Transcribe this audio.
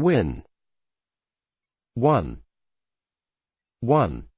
Win. 1. 1.